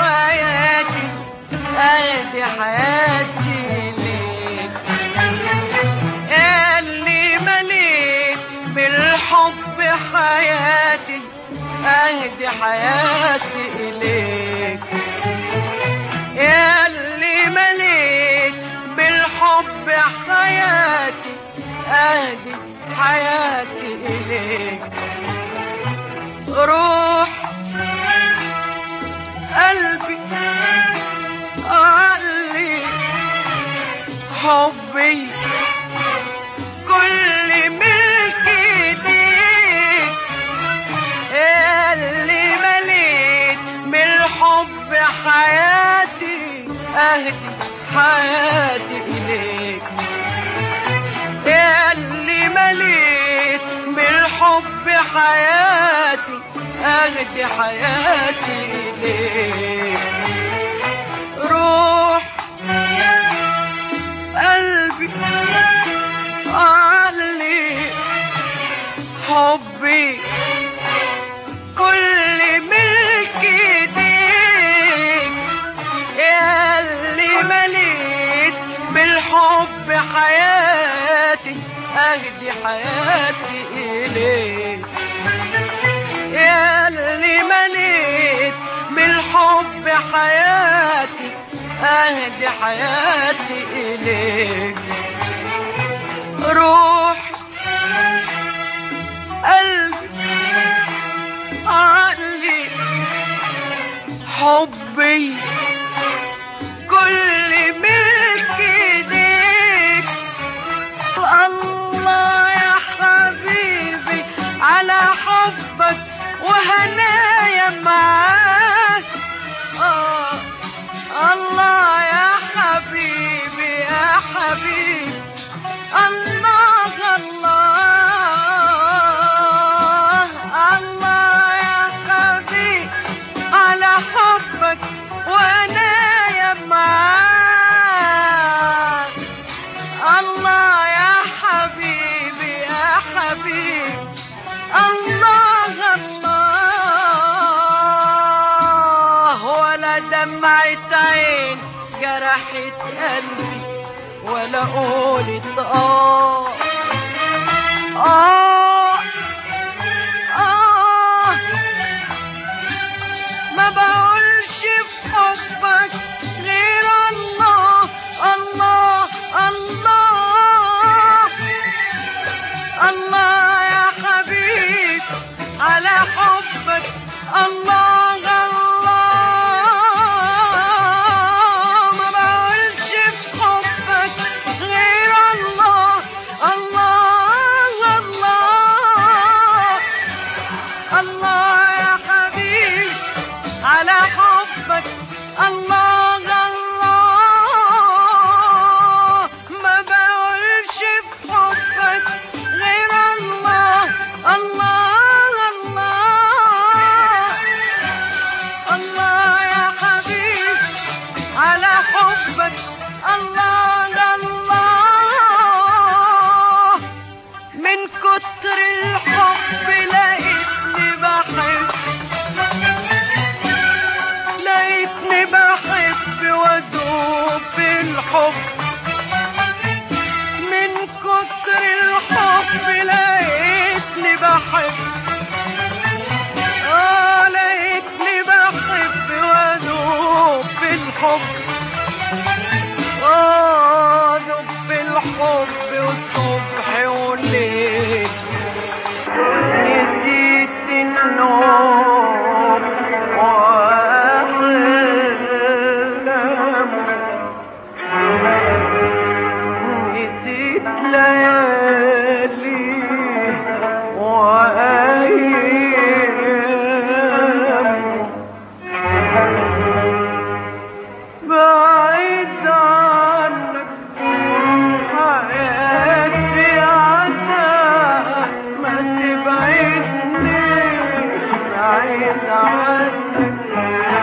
حياتي اهدي حياتي ليك. اللي مليت بالحب حياتي أهدي حياتي إليك. اللي مليت بالحب حياتي أهدي حياتي إليك. روح قلبي علي حبي كل ملك ايديك اللي مليت من الحب حياتي أهدي حياتي إليك. اللي مليت من الحب حياتي أهدي حياتي إليك. روح قلبي علي حبي كل ملك إيديك. اللي مليت بالحب حياتي أهدي حياتي إليك. مليت بالحب حياتي أهدي حياتي إليك. روح قلبي عقلي حبي. دمعة عين جرحت قلبي ولا قولت آه. Allah. بحب من كتر الحب لقيتني بحب. آه لقيتني بحب في الحب. بعيد عنك